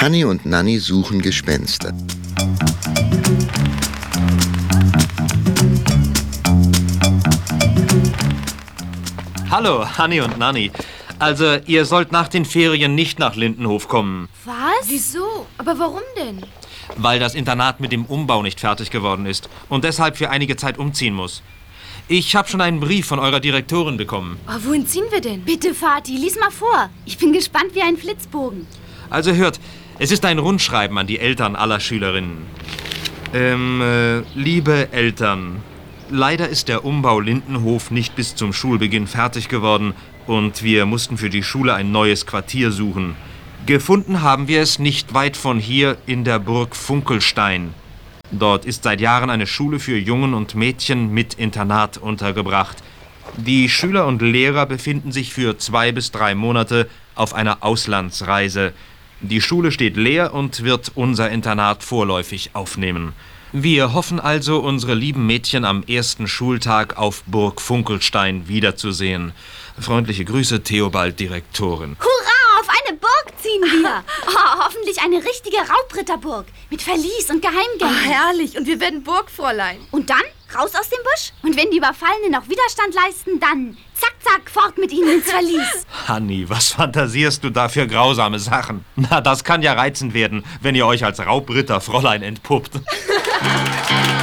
Hanni und Nanni suchen Gespenster. Hallo, Hanni und Nanni. Also, ihr sollt nach den Ferien nicht nach Lindenhof kommen. Was? Wieso? Aber warum denn? Weil das Internat mit dem Umbau nicht fertig geworden ist und deshalb für einige Zeit umziehen muss. Ich habe schon einen Brief von eurer Direktorin bekommen. Oh, wohin ziehen wir denn? Bitte, Vati, lies mal vor. Ich bin gespannt wie ein Flitzbogen. Also hört, es ist ein Rundschreiben an die Eltern aller Schülerinnen. Ähm, äh, liebe Eltern, leider ist der Umbau Lindenhof nicht bis zum Schulbeginn fertig geworden und wir mussten für die Schule ein neues Quartier suchen. Gefunden haben wir es nicht weit von hier in der Burg Funkelstein. Dort ist seit Jahren eine Schule für Jungen und Mädchen mit Internat untergebracht. Die Schüler und Lehrer befinden sich für zwei bis drei Monate auf einer Auslandsreise. Die Schule steht leer und wird unser Internat vorläufig aufnehmen. Wir hoffen also, unsere lieben Mädchen am ersten Schultag auf Burg Funkelstein wiederzusehen. Freundliche Grüße, Theobald Direktorin. Hurra, auf eine Burg ziehen wir. Oh, hoffentlich eine richtige Raubritterburg mit Verlies und Geheimgängen. Oh, herrlich. Und wir werden Burgfräulein. Und dann raus aus dem Busch. Und wenn die Überfallenen noch Widerstand leisten, dann zack, zack, fort mit ihnen ins Verlies. Hanni, was fantasierst du da für grausame Sachen? Na, das kann ja reizend werden, wenn ihr euch als Raubritter Fräulein entpuppt.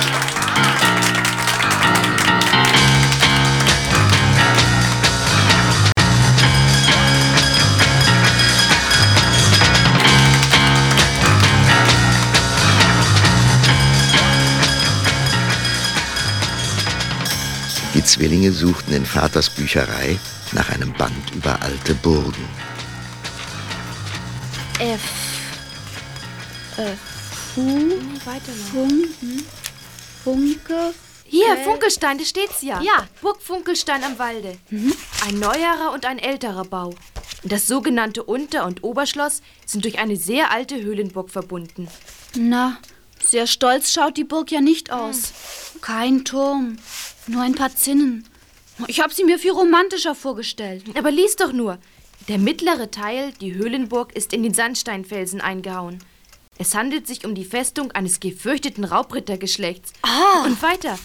Die Zwillinge suchten in Vaters Bücherei nach einem Band über alte Burgen. F. Äh, Fu. Weiter noch. Fun. Funke. Hier, Funkelstein, da steht's ja. Ja. Burg Funkelstein am Walde. Ein neuerer und ein älterer Bau. Und das sogenannte Unter- und Oberschloss sind durch eine sehr alte Höhlenburg verbunden. Na, sehr stolz schaut die Burg ja nicht aus. Kein Turm, nur ein paar Zinnen. Ich habe sie mir viel romantischer vorgestellt. Aber lies doch nur. Der mittlere Teil, die Höhlenburg, ist in den Sandsteinfelsen eingehauen. Es handelt sich um die Festung eines gefürchteten Raubrittergeschlechts. Ah. Und weiter.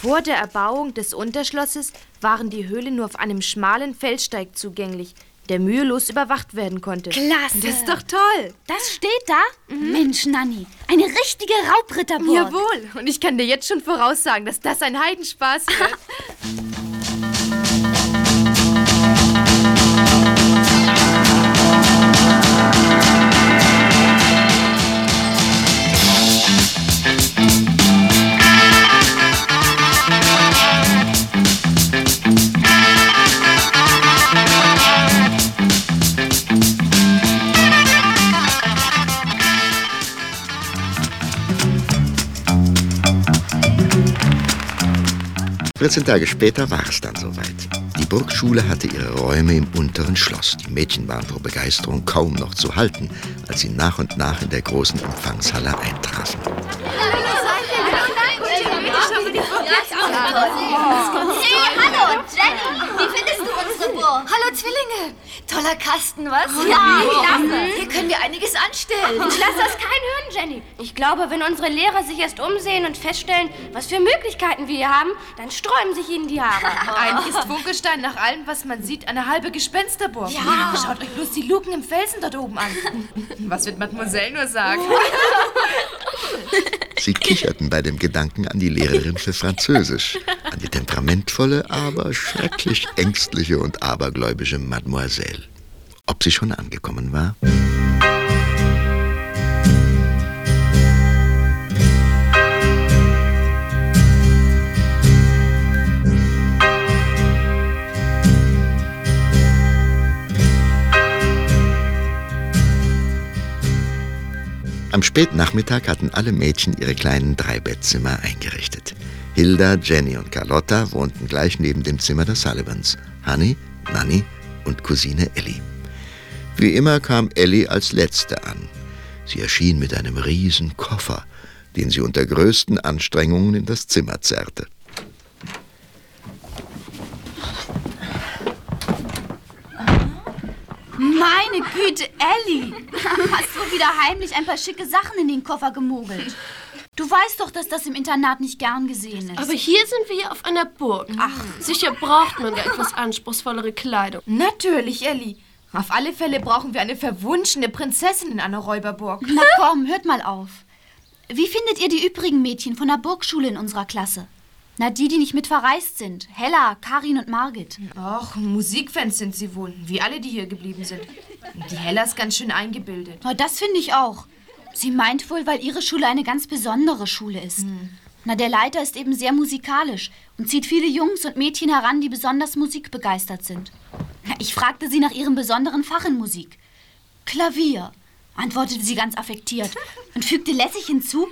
Vor der Erbauung des Unterschlosses waren die Höhlen nur auf einem schmalen Felssteig zugänglich, der mühelos überwacht werden konnte. Klasse. Das ist doch toll. Das steht da? Mensch, Nanni, eine richtige Raubritterburg. Jawohl. Und ich kann dir jetzt schon voraussagen, dass das ein Heidenspaß wird. Vierzehn Tage später war es dann soweit. Die Burgschule hatte ihre Räume im unteren Schloss. Die Mädchen waren vor Begeisterung kaum noch zu halten, als sie nach und nach in der großen Empfangshalle eintrafen. Hey, hallo, Jenny. Wie findest du unsere Burg? Hallo Zwillinge! Toller Kasten, was? Ja, klasse. Hier können wir einiges anstellen. Ich lasse das kein hören, Jenny. Ich glaube, wenn unsere Lehrer sich erst umsehen und feststellen, was für Möglichkeiten wir hier haben, dann sträuben sich ihnen die Haare. Eigentlich ist Funkelstein nach allem, was man sieht, eine halbe Gespensterburg. Ja. Schaut euch bloß die Luken im Felsen dort oben an. Was wird Mademoiselle nur sagen? Sie kicherten bei dem Gedanken an die Lehrerin für Französisch, an die temperamentvolle, aber schrecklich ängstliche und abergläubische Mademoiselle. Ob sie schon angekommen war? Am Spätnachmittag hatten alle Mädchen ihre kleinen Dreibettzimmer eingerichtet. Hilda, Jenny und Carlotta wohnten gleich neben dem Zimmer der Sullivans. Honey, Nanny und Cousine Ellie. Wie immer kam Ellie als Letzte an. Sie erschien mit einem riesen Koffer, den sie unter größten Anstrengungen in das Zimmer zerrte. Güte, Ellie. Hast du wieder heimlich ein paar schicke Sachen in den Koffer gemogelt? Du weißt doch, dass das im Internat nicht gern gesehen ist. Aber hier sind wir ja auf einer Burg. Ach, sicher braucht man da etwas anspruchsvollere Kleidung. Natürlich, Ellie. Auf alle Fälle brauchen wir eine verwunschene Prinzessin in einer Räuberburg. Na komm, hört mal auf. Wie findet ihr die übrigen Mädchen von der Burgschule in unserer Klasse? Na, die, die nicht mit verreist sind. Hella, Karin und Margit. Ach, Musikfans sind sie wohl, wie alle, die hier geblieben sind. Die Hella ist ganz schön eingebildet. Na, das finde ich auch. Sie meint wohl, weil ihre Schule eine ganz besondere Schule ist. Na, der Leiter ist eben sehr musikalisch und zieht viele Jungs und Mädchen heran, die besonders musikbegeistert sind. Ich fragte sie nach ihrem besonderen Fach in Musik. Klavier, antwortete sie ganz affektiert und fügte lässig hinzu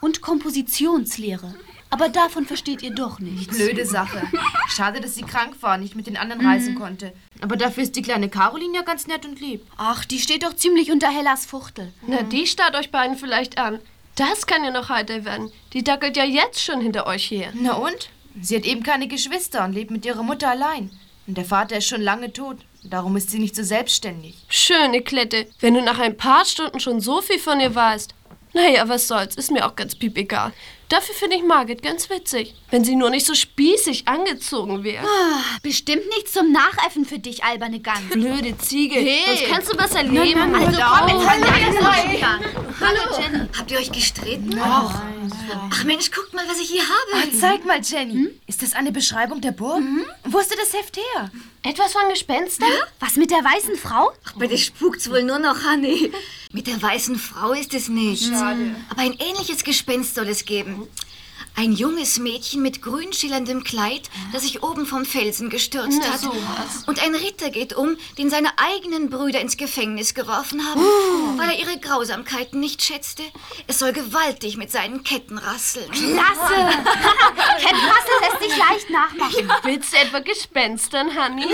und Kompositionslehre. Aber davon versteht ihr doch nichts. Blöde Sache. Schade, dass sie krank war, nicht mit den anderen reisen konnte. Aber dafür ist die kleine Caroline ja ganz nett und lieb. Ach, die steht doch ziemlich unter Hellas Fuchtel. Na, die starrt euch beiden vielleicht an. Das kann ja noch heiter werden. Die dackelt ja jetzt schon hinter euch her. Na und? Sie hat eben keine Geschwister und lebt mit ihrer Mutter allein. Und der Vater ist schon lange tot. Darum ist sie nicht so selbstständig. Schöne Klette, wenn du nach ein paar Stunden schon so viel von ihr weißt. Naja, was soll's, ist mir auch ganz piep egal. Dafür finde ich Margit ganz witzig. Wenn sie nur nicht so spießig angezogen wäre. Bestimmt nichts zum Nachäffen für dich, alberne Gans. Blöde Ziege. Sonst kannst du was erleben. Also komm, jetzt mal an. Hallo, Jenny. Habt ihr euch gestritten? Ach, Ach Mensch, guckt mal, was ich hier habe. Ah, zeig mal, Jenny. Ist das eine Beschreibung der Burg? Wo hast du das Heft her? Etwas von Gespenstern? Was mit der weißen Frau? Ach, bei dir spukt's wohl nur noch, Honey. Mit der weißen Frau ist es nicht. Schade. Aber ein ähnliches Gespenst soll es geben. Ein junges Mädchen mit grün schillerndem Kleid, das sich oben vom Felsen gestürzt Na, hat. sowas. Und ein Ritter geht um, den seine eigenen Brüder ins Gefängnis geworfen haben, weil er ihre Grausamkeiten nicht schätzte. Es soll gewaltig mit seinen Ketten rasseln. Klasse! Kettenrassel lässt sich leicht nachmachen. Willst du etwa Gespenstern, Honey?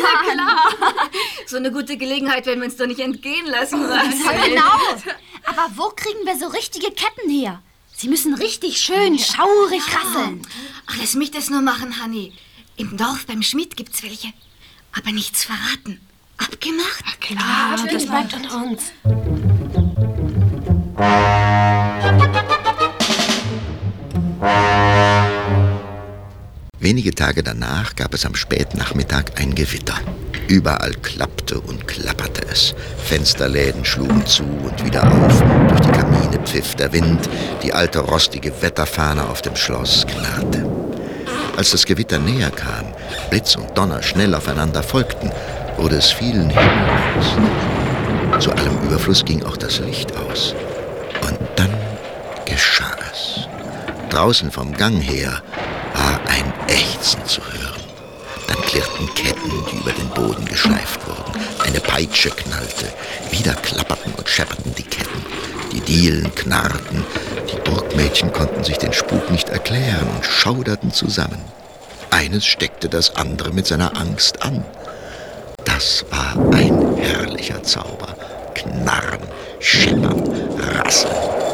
So eine gute Gelegenheit werden wir uns doch nicht entgehen lassen. Was? Genau. Aber wo kriegen wir so richtige Ketten her? Sie müssen richtig schön schaurig rasseln. Ach, lass mich das nur machen, Honey. Im Dorf beim Schmied gibt's welche. Aber nichts verraten. Abgemacht? Klar, das bleibt an uns. Wenige Tage danach gab es am Spätnachmittag ein Gewitter. Überall klappte und klapperte es. Fensterläden schlugen zu und wieder auf. Durch die Kamine pfiff der Wind. Die alte rostige Wetterfahne auf dem Schloss knarrte. Als das Gewitter näher kam, Blitz und Donner schnell aufeinander folgten, wurde es vielen himmellos. Zu allem Überfluss ging auch das Licht aus. Und dann geschah es. Draußen vom Gang her war ein Ächzen zu hören. Klirrten Ketten, die über den Boden geschleift wurden. Eine Peitsche knallte. Wieder klapperten und schepperten die Ketten. Die Dielen knarrten. Die Burgmädchen konnten sich den Spuk nicht erklären und schauderten zusammen. Eines steckte das andere mit seiner Angst an. Das war ein herrlicher Zauber. Knarren, scheppern, rasseln.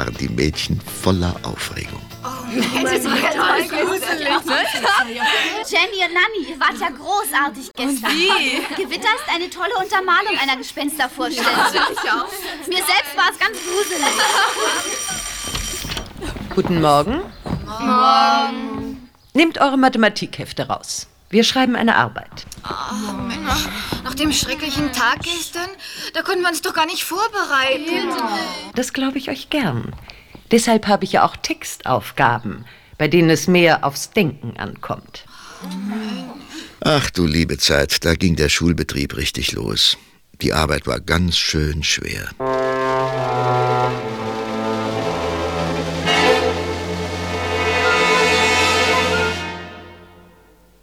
Waren die Mädchen voller Aufregung. Jenny und Nanni, ihr wart ja großartig gestern. wie? Gewitter ist eine tolle Untermalung einer Gespenstervorstellung. Mir selbst war es ganz gruselig. Guten Morgen. Morgen. Nehmt eure Mathematikhefte raus. Wir schreiben eine Arbeit. Nach dem schrecklichen Tag gestern, da konnten wir uns doch gar nicht vorbereiten. Das glaube ich euch gern. Deshalb habe ich ja auch Textaufgaben, bei denen es mehr aufs Denken ankommt. Ach du liebe Zeit, da ging der Schulbetrieb richtig los. Die Arbeit war ganz schön schwer.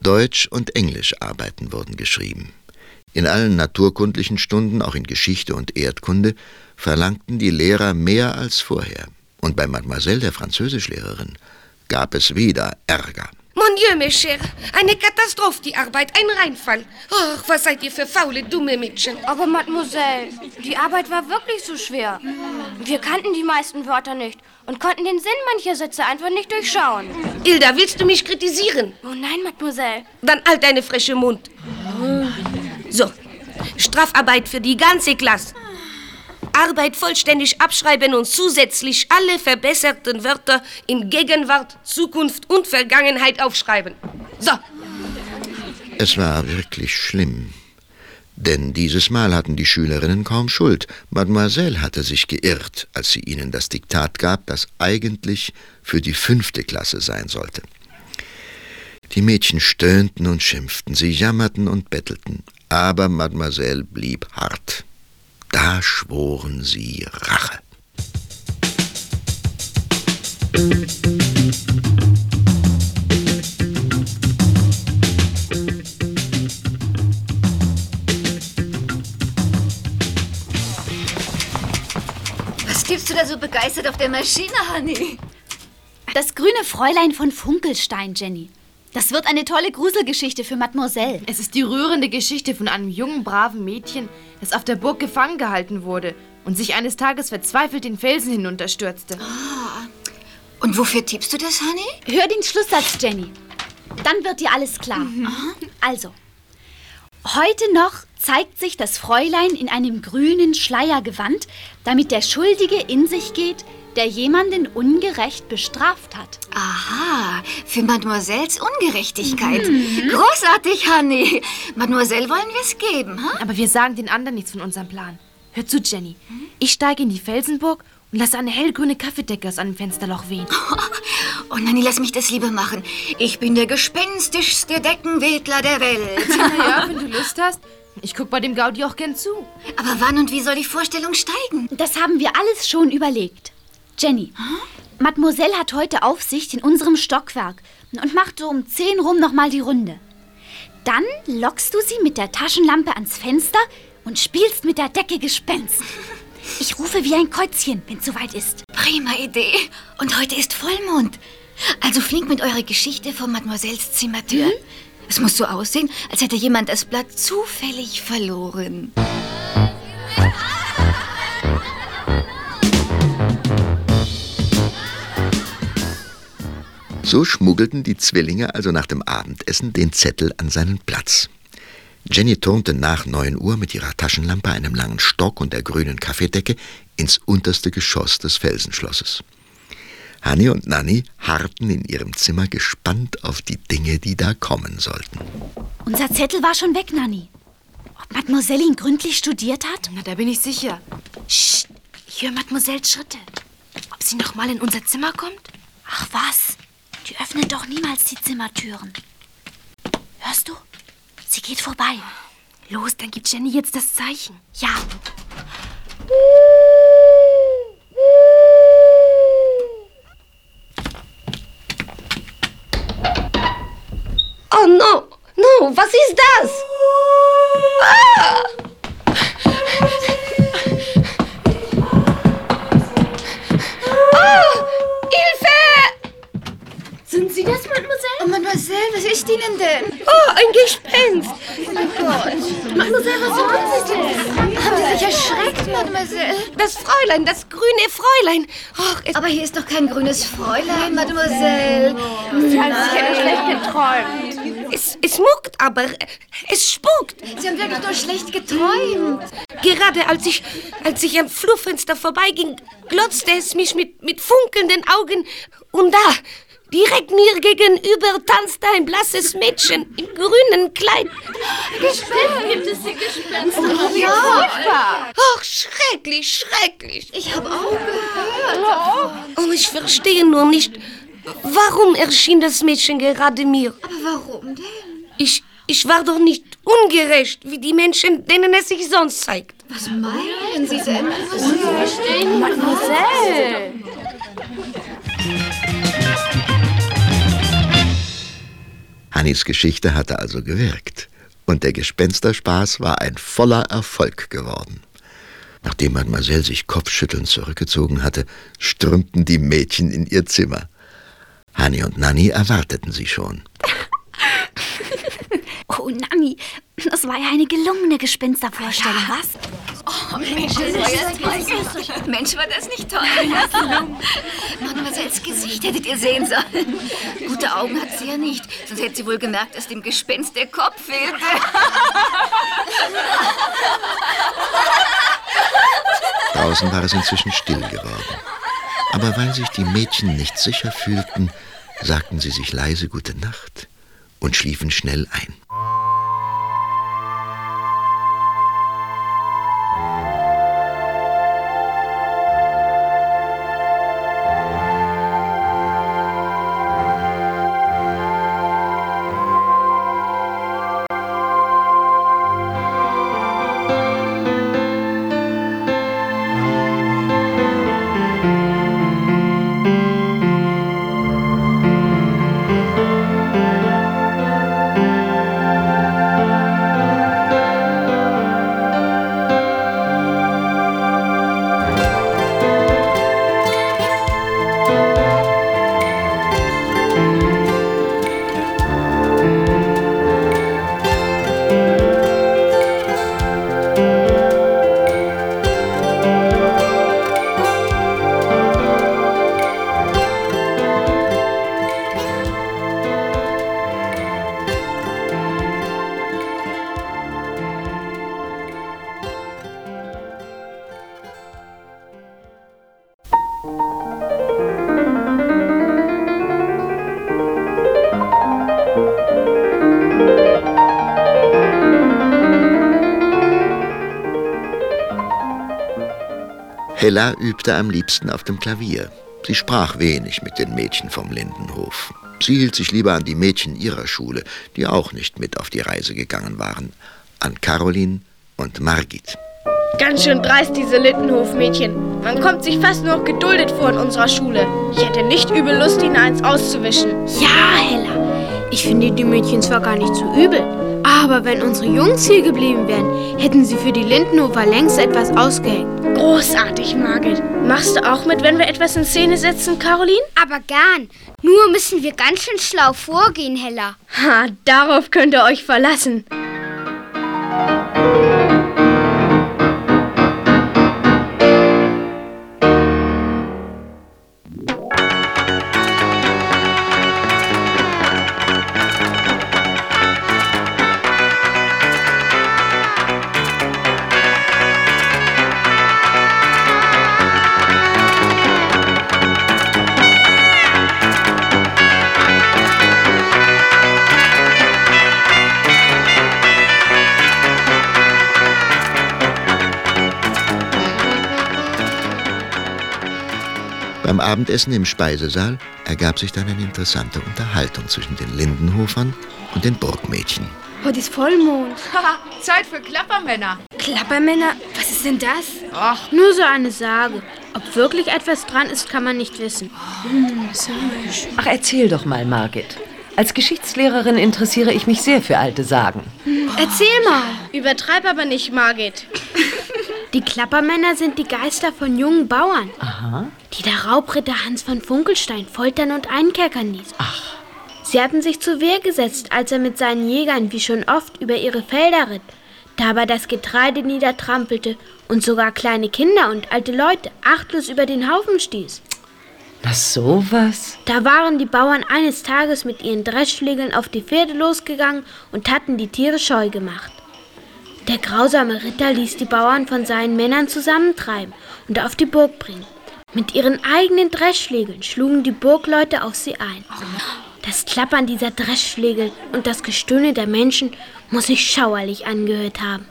Deutsch- und Englischarbeiten wurden geschrieben. In allen naturkundlichen Stunden, auch in Geschichte und Erdkunde, verlangten die Lehrer mehr als vorher. Und bei Mademoiselle, der Französischlehrerin, gab es wieder Ärger. Mon Dieu, mes chers, eine Katastrophe, die Arbeit, ein Reinfall. Ach, was seid ihr für faule, dumme Mädchen. Aber Mademoiselle, die Arbeit war wirklich so schwer. Wir kannten die meisten Wörter nicht und konnten den Sinn mancher Sätze einfach nicht durchschauen. Ilda, willst du mich kritisieren? Oh nein, Mademoiselle. Dann halt deine frische Mund. So, Strafarbeit für die ganze Klasse. Arbeit vollständig abschreiben und zusätzlich alle verbesserten Wörter in Gegenwart, Zukunft und Vergangenheit aufschreiben. So, Es war wirklich schlimm. Denn dieses Mal hatten die Schülerinnen kaum Schuld. Mademoiselle hatte sich geirrt, als sie ihnen das Diktat gab, das eigentlich für die fünfte Klasse sein sollte. Die Mädchen stöhnten und schimpften, sie jammerten und bettelten, aber Mademoiselle blieb hart. Da schworen sie Rache. Was tippst du da so begeistert auf der Maschine, Honey? Das grüne Fräulein von Funkelstein, Jenny. Das wird eine tolle Gruselgeschichte für Mademoiselle. Es ist die rührende Geschichte von einem jungen, braven Mädchen, das auf der Burg gefangen gehalten wurde und sich eines Tages verzweifelt den Felsen hinunterstürzte. Und wofür tippst du das, Honey? Hör den Schlusssatz, Jenny. Dann wird dir alles klar. Also, heute noch zeigt sich das Fräulein in einem grünen Schleiergewand, damit der Schuldige in sich geht, der jemanden ungerecht bestraft hat. Aha, für Mademoiselles Ungerechtigkeit. Großartig, Honey. Mademoiselle wollen wir es geben, ha? Aber wir sagen den anderen nichts von unserem Plan. Hör zu, Jenny. Ich steige in die Felsenburg und lasse eine hellgrüne Kaffeedecke aus einem Fensterloch wehen. Oh, Nanni, lass mich das lieber machen. Ich bin der gespenstischste Deckenwedler der Welt. naja, wenn du Lust hast. Ich guck bei dem Gaudi auch gern zu. Aber wann und wie soll die Vorstellung steigen? Das haben wir alles schon überlegt. Jenny, Mademoiselle hat heute Aufsicht in unserem Stockwerk und macht so um 10 rum nochmal die Runde. Dann lockst du sie mit der Taschenlampe ans Fenster und spielst mit der Decke Gespenst. Ich rufe wie ein Käuzchen, wenn's soweit ist. Prima Idee. Und heute ist Vollmond. Also flink mit eurer Geschichte vor Mademoiselles Zimmertür. Es muss so aussehen, als hätte jemand das Blatt zufällig verloren. So schmuggelten die Zwillinge also nach dem Abendessen den Zettel an seinen Platz. Jenny turnte nach 9 Uhr mit ihrer Taschenlampe, einem langen Stock und der grünen Kaffeedecke ins unterste Geschoss des Felsenschlosses. Hanni und Nanni harrten in ihrem Zimmer gespannt auf die Dinge, die da kommen sollten. Unser Zettel war schon weg, Nanni. Ob Mademoiselle ihn gründlich studiert hat? Na, da bin ich sicher. Psst, ich höre Mademoiselles Schritte. Ob sie noch mal in unser Zimmer kommt? Ach was, die öffnen doch niemals die Zimmertüren. Hörst du? Sie geht vorbei. Los, dann gibt Jenny jetzt das Zeichen. Ja, Oh no, no, was ist das? Ah! Das, Mademoiselle? Oh, Mademoiselle, was ist Ihnen denn? Oh, ein Gespenst! Mademoiselle, was haben Sie denn? Haben Sie sich erschreckt, Mademoiselle? Das Fräulein, das grüne Fräulein. Ach, es, Aber hier ist doch kein grünes Fräulein, Mademoiselle. Sie haben sich ja schlecht geträumt. es, es muckt, aber es spukt. Sie haben wirklich nur schlecht geträumt. Gerade als ich, als ich am Flurfenster vorbeiging, glotzte es mich mit, mit funkelnden Augen. Und da, direkt mir gegenüber, tanzte ein blasses Mädchen im grünen Kleid. Gespenst gibt es hier Gespenster. Ach, schrecklich, schrecklich. Ich habe auch gehört. Oh, ich verstehe nur nicht, warum erschien das Mädchen gerade mir. Aber warum denn? Ich, ich war doch nicht ungerecht, wie die Menschen, denen es sich sonst zeigt. Was meinen Sie denn, Mademoiselle? Nannys Geschichte hatte also gewirkt. Und der Gespensterspaß war ein voller Erfolg geworden. Nachdem Mademoiselle sich kopfschüttelnd zurückgezogen hatte, strömten die Mädchen in ihr Zimmer. Hanni und Nanny erwarteten sie schon. Oh, Nanni, das war ja eine gelungene Gespenstervorstellung, ja. was? Oh, Mensch, das war ja Mensch, war das nicht toll. Mademoiselles Gesicht hättet ihr sehen sollen. Gute Augen hat sie ja nicht, sonst hätte sie wohl gemerkt, dass dem Gespenst der Kopf fehlte. Draußen war es inzwischen still geworden. Aber weil sich die Mädchen nicht sicher fühlten, sagten sie sich leise Gute Nacht und schliefen schnell ein. Hella übte am liebsten auf dem Klavier. Sie sprach wenig mit den Mädchen vom Lindenhof. Sie hielt sich lieber an die Mädchen ihrer Schule, die auch nicht mit auf die Reise gegangen waren, an Caroline und Margit. Ganz schön dreist, diese Lindenhof-Mädchen. Man kommt sich fast nur noch geduldet vor in unserer Schule. Ich hätte nicht übel Lust, ihnen eins auszuwischen. Ja, Hella. Ich finde die Mädchen zwar gar nicht so übel, aber wenn unsere Jungs hier geblieben wären, hätten sie für die Lindenhofer längst etwas ausgehängt. Großartig, Margit. Machst du auch mit, wenn wir etwas in Szene setzen, Caroline? Aber gern. Nur müssen wir ganz schön schlau vorgehen, Hella. Ha, darauf könnt ihr euch verlassen. Abendessen im Speisesaal ergab sich dann eine interessante Unterhaltung zwischen den Lindenhofern und den Burgmädchen. Heute ist Vollmond. Zeit für Klappermänner. Klappermänner? Was ist denn das? Ach, nur so eine Sage. Ob wirklich etwas dran ist, kann man nicht wissen. Ach, erzähl doch mal, Margit. Als Geschichtslehrerin interessiere ich mich sehr für alte Sagen. Erzähl mal. Übertreib aber nicht, Margit. Die Klappermänner sind die Geister von jungen Bauern, Aha. die der Raubritter Hans von Funkelstein foltern und einkerkern ließ. Ach. Sie hatten sich zur Wehr gesetzt, als er mit seinen Jägern wie schon oft über ihre Felder ritt, dabei das Getreide niedertrampelte und sogar kleine Kinder und alte Leute achtlos über den Haufen stieß. Na sowas? Da waren die Bauern eines Tages mit ihren Dreschflegeln auf die Pferde losgegangen und hatten die Tiere scheu gemacht. Der grausame Ritter ließ die Bauern von seinen Männern zusammentreiben und auf die Burg bringen. Mit ihren eigenen Dreschflegeln schlugen die Burgleute auf sie ein. Das Klappern dieser Dreschflegel und das Gestöhne der Menschen muss sich schauerlich angehört haben.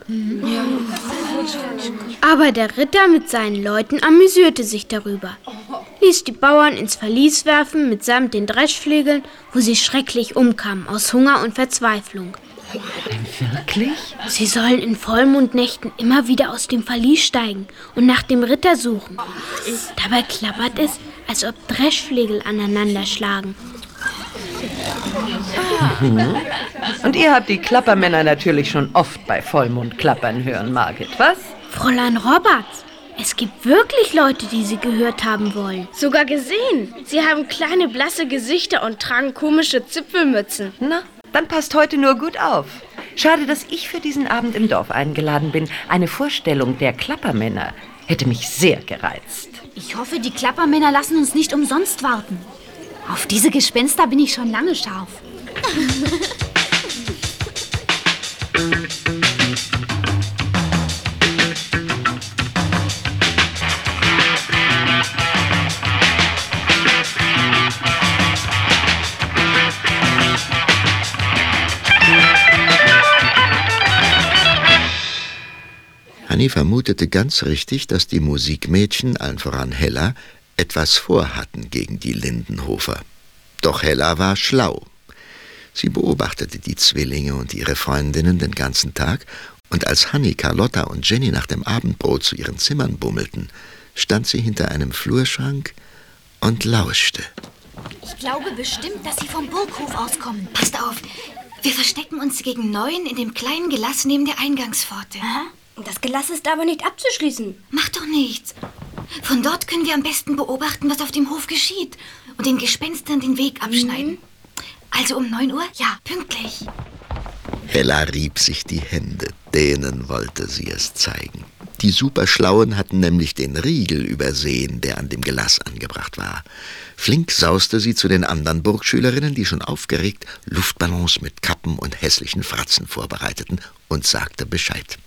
Aber der Ritter mit seinen Leuten amüsierte sich darüber, ließ die Bauern ins Verlies werfen mitsamt den Dreschflegeln, wo sie schrecklich umkamen aus Hunger und Verzweiflung. Wirklich? Sie sollen in Vollmondnächten immer wieder aus dem Verlies steigen und nach dem Ritter suchen. Dabei klappert es, als ob Dreschflegel aneinander schlagen. Mhm. Und ihr habt die Klappermänner natürlich schon oft bei Vollmond klappern hören, Margit, was? Fräulein Roberts, es gibt wirklich Leute, die sie gehört haben wollen. Sogar gesehen. Sie haben kleine blasse Gesichter und tragen komische Zipfelmützen. Na, dann passt heute nur gut auf. Schade, dass ich für diesen Abend im Dorf eingeladen bin. Eine Vorstellung der Klappermänner hätte mich sehr gereizt. Ich hoffe, die Klappermänner lassen uns nicht umsonst warten. Auf diese Gespenster bin ich schon lange scharf. Hanni vermutete ganz richtig, dass die Musikmädchen, allen voran Hella, etwas vorhatten gegen die Lindenhofer. Doch Hella war schlau. Sie beobachtete die Zwillinge und ihre Freundinnen den ganzen Tag, und als Hanni, Carlotta und Jenny nach dem Abendbrot zu ihren Zimmern bummelten, stand sie hinter einem Flurschrank und lauschte. Ich glaube bestimmt, dass sie vom Burghof auskommen. Passt auf, wir verstecken uns gegen neun in dem kleinen Gelass neben der Eingangspforte. Aha. Das Gelass ist aber nicht abzuschließen. Macht doch nichts. Von dort können wir am besten beobachten, was auf dem Hof geschieht und den Gespenstern den Weg abschneiden. Mhm. Also um 9 Uhr? Ja, pünktlich. Hella rieb sich die Hände. Denen wollte sie es zeigen. Die Superschlauen hatten nämlich den Riegel übersehen, der an dem Gelass angebracht war. Flink sauste sie zu den anderen Burgschülerinnen, die schon aufgeregt Luftballons mit Kappen und hässlichen Fratzen vorbereiteten, und sagte Bescheid.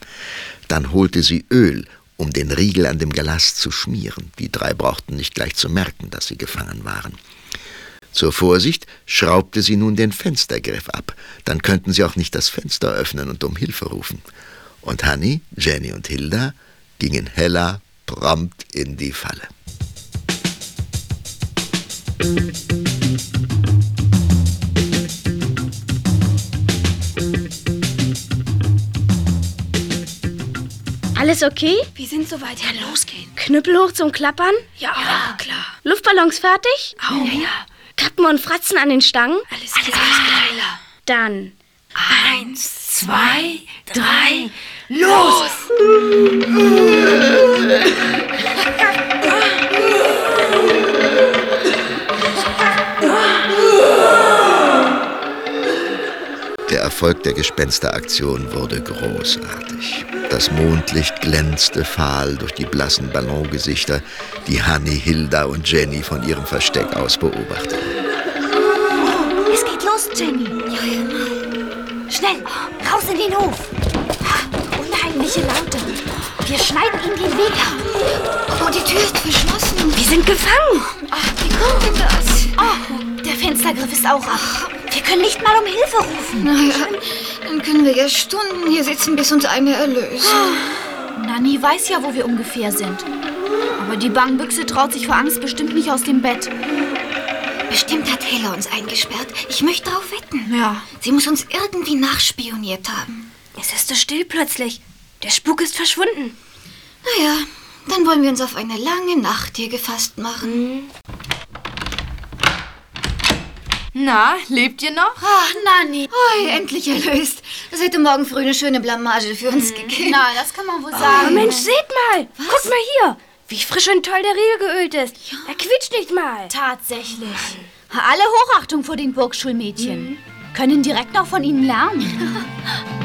Dann holte sie Öl, um den Riegel an dem Gelass zu schmieren. Die drei brauchten nicht gleich zu merken, dass sie gefangen waren. Zur Vorsicht schraubte sie nun den Fenstergriff ab. Dann könnten sie auch nicht das Fenster öffnen und um Hilfe rufen. Und Hanni, Jenny und Hilda gingen Hella prompt in die Falle. Alles okay? Wir sind soweit. Ja, losgehen. Knüppel hoch zum Klappern? Ja, ja klar. Luftballons fertig? Au. Ja, ja. Kappen und Fratzen an den Stangen? Alles, Alles klar. Dann. Eins, zwei, drei, los! Erfolg der Gespensteraktion wurde großartig. Das Mondlicht glänzte fahl durch die blassen Ballongesichter, die Hanni, Hilda und Jenny von ihrem Versteck aus beobachteten. Es geht los, Jenny. Ja. Schnell, raus in den Hof. Unheimliche Laute. Wir schneiden ihm den Weg ab. Oh, die Tür ist verschlossen. Wir sind gefangen. Ach, wie kommt denn das? Oh, der Fenstergriff ist auch ab. Wir können nicht mal um Hilfe rufen. Naja, dann können wir ja Stunden hier sitzen, bis uns einer erlöst. Nanni weiß ja, wo wir ungefähr sind. Aber die Bangbüchse traut sich vor Angst bestimmt nicht aus dem Bett. Bestimmt hat Hella uns eingesperrt. Ich möchte darauf wetten. Ja. Sie muss uns irgendwie nachspioniert haben. Es ist so still plötzlich. Der Spuk ist verschwunden. Naja, dann wollen wir uns auf eine lange Nacht hier gefasst machen. Mhm. Na, lebt ihr noch? Ach, Nanni. Oh, endlich erlöst. Das hätte morgen früh eine schöne Blamage für uns mhm. gegeben. Na, das kann man wohl sagen. Oh, Mensch, seht mal. Was? Guck mal hier. Wie frisch und toll der Riegel geölt ist. Ja. Er quietscht nicht mal. Tatsächlich. Alle Hochachtung vor den Burgschulmädchen. Mhm. Können direkt auch von ihnen lernen.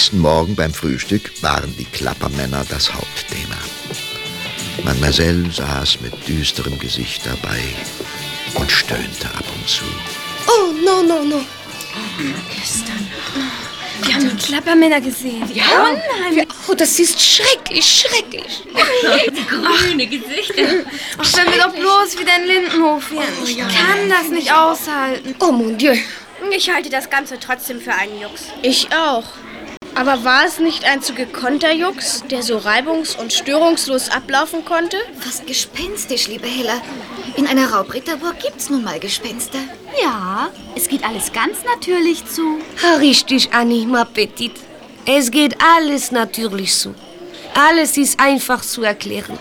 nächsten Morgen beim Frühstück waren die Klappermänner das Hauptthema. Mademoiselle saß mit düsterem Gesicht dabei. und stöhnte ab und zu. Oh, no, no, no. Gestern. Wir haben die Klappermänner gesehen. Ja? Wir, oh, das ist schrecklich, schrecklich. Grüne Gesichter. Ach, wenn wir doch bloß wieder in Lindenhof wären. Ich kann das nicht aushalten. Oh, mon Dieu. Ich halte das Ganze trotzdem für einen Jux. Ich auch. Aber war es nicht ein zu gekonnter Jux, der so reibungs- und störungslos ablaufen konnte? Fast gespenstisch, liebe Hella. In einer Raubritterburg gibt's nun mal Gespenster. Ja, es geht alles ganz natürlich zu. Richtig, Annie, ma petit. Es geht alles natürlich zu. Alles ist einfach zu erklären.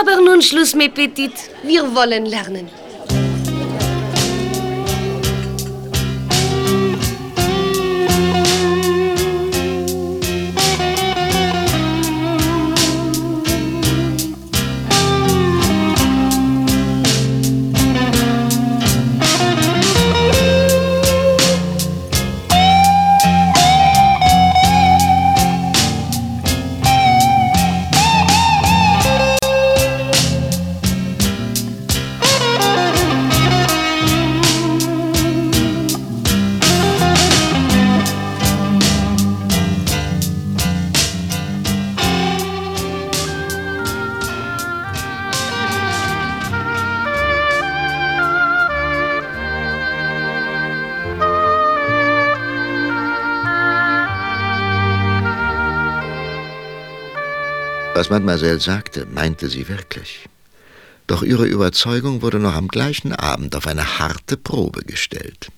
Aber nun Schluss, mes petit. Wir wollen lernen. Was Mademoiselle sagte, meinte sie wirklich. Doch ihre Überzeugung wurde noch am gleichen Abend auf eine harte Probe gestellt.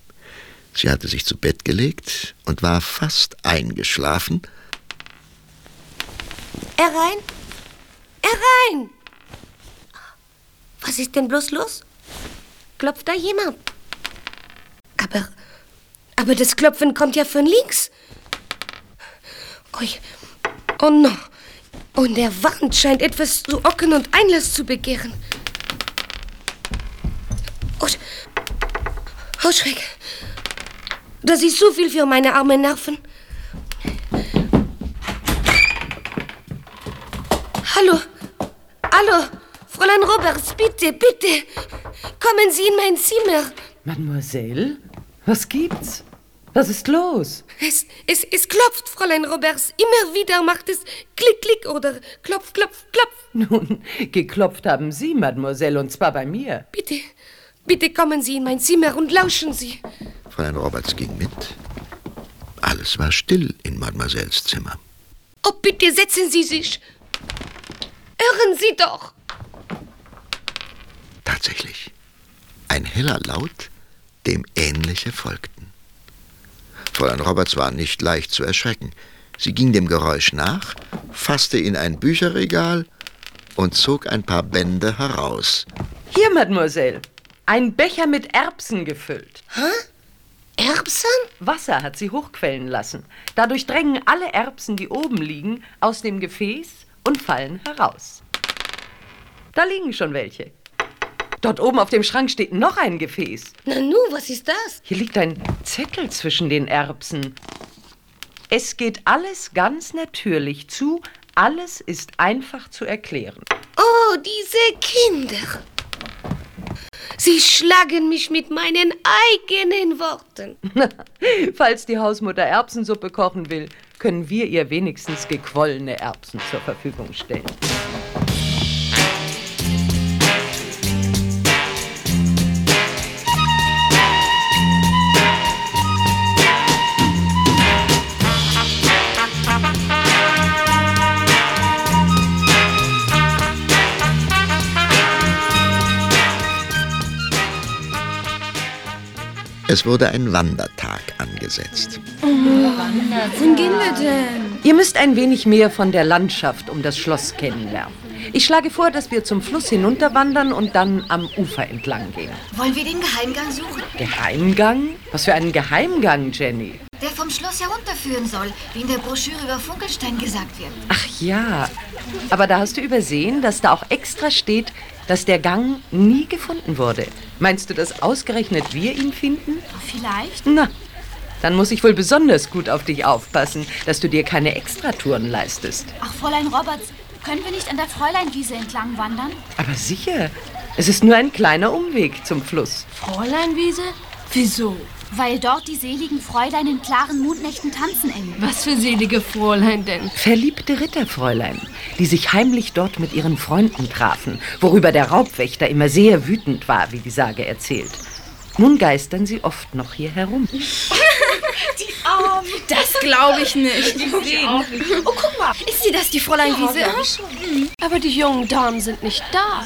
Sie hatte sich zu Bett gelegt und war fast eingeschlafen, Herein! Herein! Was ist denn bloß los? Klopft da jemand? Aber, aber das Klopfen kommt ja von links. Ui. Oh no. Und der Wand scheint etwas zu ocken und Einlass zu begehren. Oh, oh Schreck. Das ist so viel für meine armen Nerven. Hallo. Hallo. Fräulein Roberts, bitte, bitte. Kommen Sie in mein Zimmer. Mademoiselle, was gibt's? Was ist los? Es, es, es klopft, Fräulein Roberts. Immer wieder macht es klick, klick oder klopf, klopf, klopf. Nun, geklopft haben Sie, Mademoiselle, und zwar bei mir. Bitte, bitte kommen Sie in mein Zimmer und lauschen Sie. Fräulein Roberts ging mit. Alles war still in Mademoiselles Zimmer. Oh, bitte setzen Sie sich. Hören Sie doch. Tatsächlich. Ein heller Laut, dem ähnliche folgten. Fräulein Roberts war nicht leicht zu erschrecken. Sie ging dem Geräusch nach, fasste in ein Bücherregal und zog ein paar Bände heraus. Hier, Mademoiselle. Ein Becher mit Erbsen gefüllt. Hä? Erbsen? Wasser hat sie hochquellen lassen. Dadurch drängen alle Erbsen, die oben liegen, aus dem Gefäß und fallen heraus. Da liegen schon welche. Dort oben auf dem Schrank steht noch ein Gefäß. Na nu, was ist das? Hier liegt ein Zettel zwischen den Erbsen. Es geht alles ganz natürlich zu. Alles ist einfach zu erklären. Oh, diese Kinder. Sie schlagen mich mit meinen eigenen Worten. Falls die Hausmutter Erbsensuppe kochen will, können wir ihr wenigstens gequollene Erbsen zur Verfügung stellen. Es wurde ein Wandertag angesetzt. Wohin gehen wir denn? Ihr müsst ein wenig mehr von der Landschaft um das Schloss kennenlernen. Ich schlage vor, dass wir zum Fluss hinunterwandern und dann am Ufer entlang gehen. Wollen wir den Geheimgang suchen? Geheimgang? Was für einen Geheimgang, Jenny? Der vom Schloss herunterführen soll, wie in der Broschüre über Funkelstein gesagt wird. Ach ja, aber da hast du übersehen, dass da auch extra steht, dass der Gang nie gefunden wurde. Meinst du, dass ausgerechnet wir ihn finden? Vielleicht? Na, dann muss ich wohl besonders gut auf dich aufpassen, dass du dir keine Extratouren leistest. Ach, Fräulein Roberts, können wir nicht an der Fräuleinwiese entlang wandern? Aber sicher, Es ist nur ein kleiner Umweg zum Fluss. Fräuleinwiese? Wieso? Weil dort die seligen Fräulein in klaren Mondnächten tanzen, Elli. Was für selige Fräulein denn? Verliebte Ritterfräulein, die sich heimlich dort mit ihren Freunden trafen, worüber der Raubwächter immer sehr wütend war, wie die Sage erzählt. Nun geistern sie oft noch hier herum. Die Arme. Das glaube ich nicht. Oh, guck mal. Ist sie das, die Fräulein Wiese? Aber die jungen Damen sind nicht da.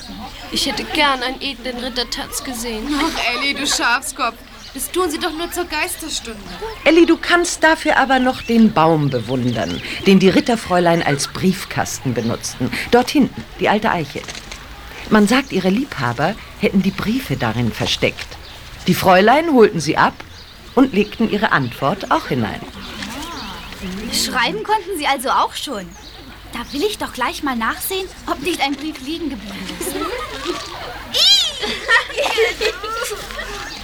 Ich hätte gern einen edlen Rittertanz gesehen. Ach, Elli, du Schafskopf. Das tun sie doch nur zur Geisterstunde. Elli, du kannst dafür aber noch den Baum bewundern, den die Ritterfräulein als Briefkasten benutzten. Dort hinten, die alte Eiche. Man sagt, ihre Liebhaber hätten die Briefe darin versteckt. Die Fräulein holten sie ab und legten ihre Antwort auch hinein. Schreiben konnten sie also auch schon. Da will ich doch gleich mal nachsehen, ob nicht ein Brief liegen geblieben ist.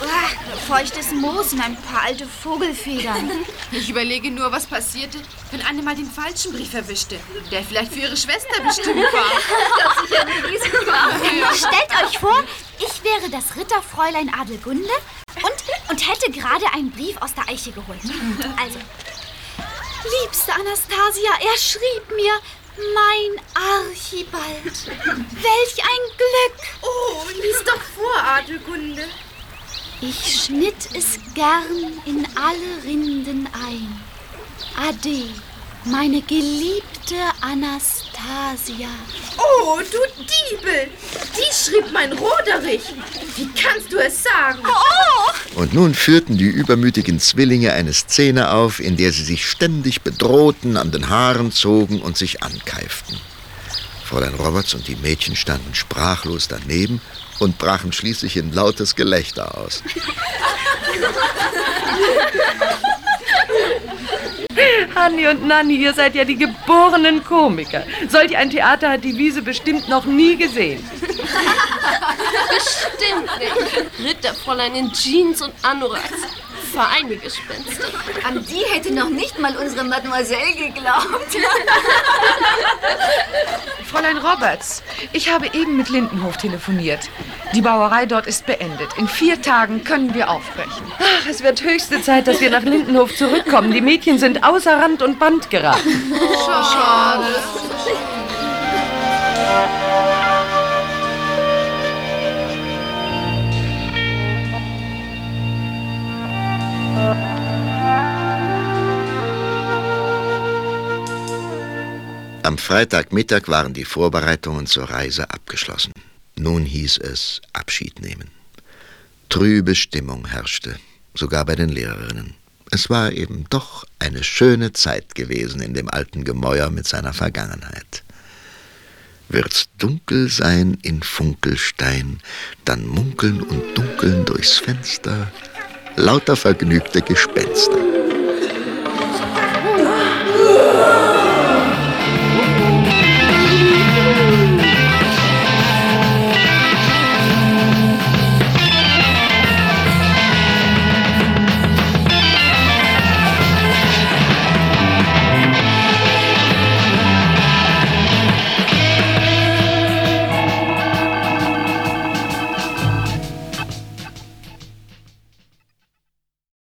Uah, Feuchtes Moos und ein paar alte Vogelfedern. Ich überlege nur, was passierte, wenn Anne mal den falschen Brief erwischte, der vielleicht für ihre Schwester bestimmt war. Stellt euch vor, ich wäre das Ritterfräulein Adelgunde und, und hätte gerade einen Brief aus der Eiche geholt. Also, liebste Anastasia, er schrieb mir, mein Archibald. Welch ein Glück! Oh, lies doch vor, Adelgunde. Ich schnitt es gern in alle Rinden ein. Ade, meine geliebte Anastasia. Oh, du Diebel. Die schrieb mein Roderich. Wie kannst du es sagen? Oh! Und nun führten die übermütigen Zwillinge eine Szene auf, in der sie sich ständig bedrohten, an den Haaren zogen und sich ankeiften. Fräulein Roberts und die Mädchen standen sprachlos daneben und brachen schließlich in lautes Gelächter aus. Hanni und Nanni, ihr seid ja die geborenen Komiker. Solch ein Theater hat die Wiese bestimmt noch nie gesehen. Bestimmt nicht. Ritterfräulein in Jeans und Anoraks. Feine Gespenster. An die hätte noch nicht mal unsere Mademoiselle geglaubt. Fräulein Roberts, ich habe eben mit Lindenhof telefoniert. Die Bauerei dort ist beendet. In vier Tagen können wir aufbrechen. Ach, es wird höchste Zeit, dass wir nach Lindenhof zurückkommen. Die Mädchen sind außer Rand und Band geraten. Schade. Am Freitagmittag waren die Vorbereitungen zur Reise abgeschlossen. Nun hieß es Abschied nehmen. Trübe Stimmung herrschte, sogar bei den Lehrerinnen. Es war eben doch eine schöne Zeit gewesen in dem alten Gemäuer mit seiner Vergangenheit. Wird's dunkel sein in Funkelstein, dann munkeln und dunkeln durchs Fenster lauter vergnügte Gespenster.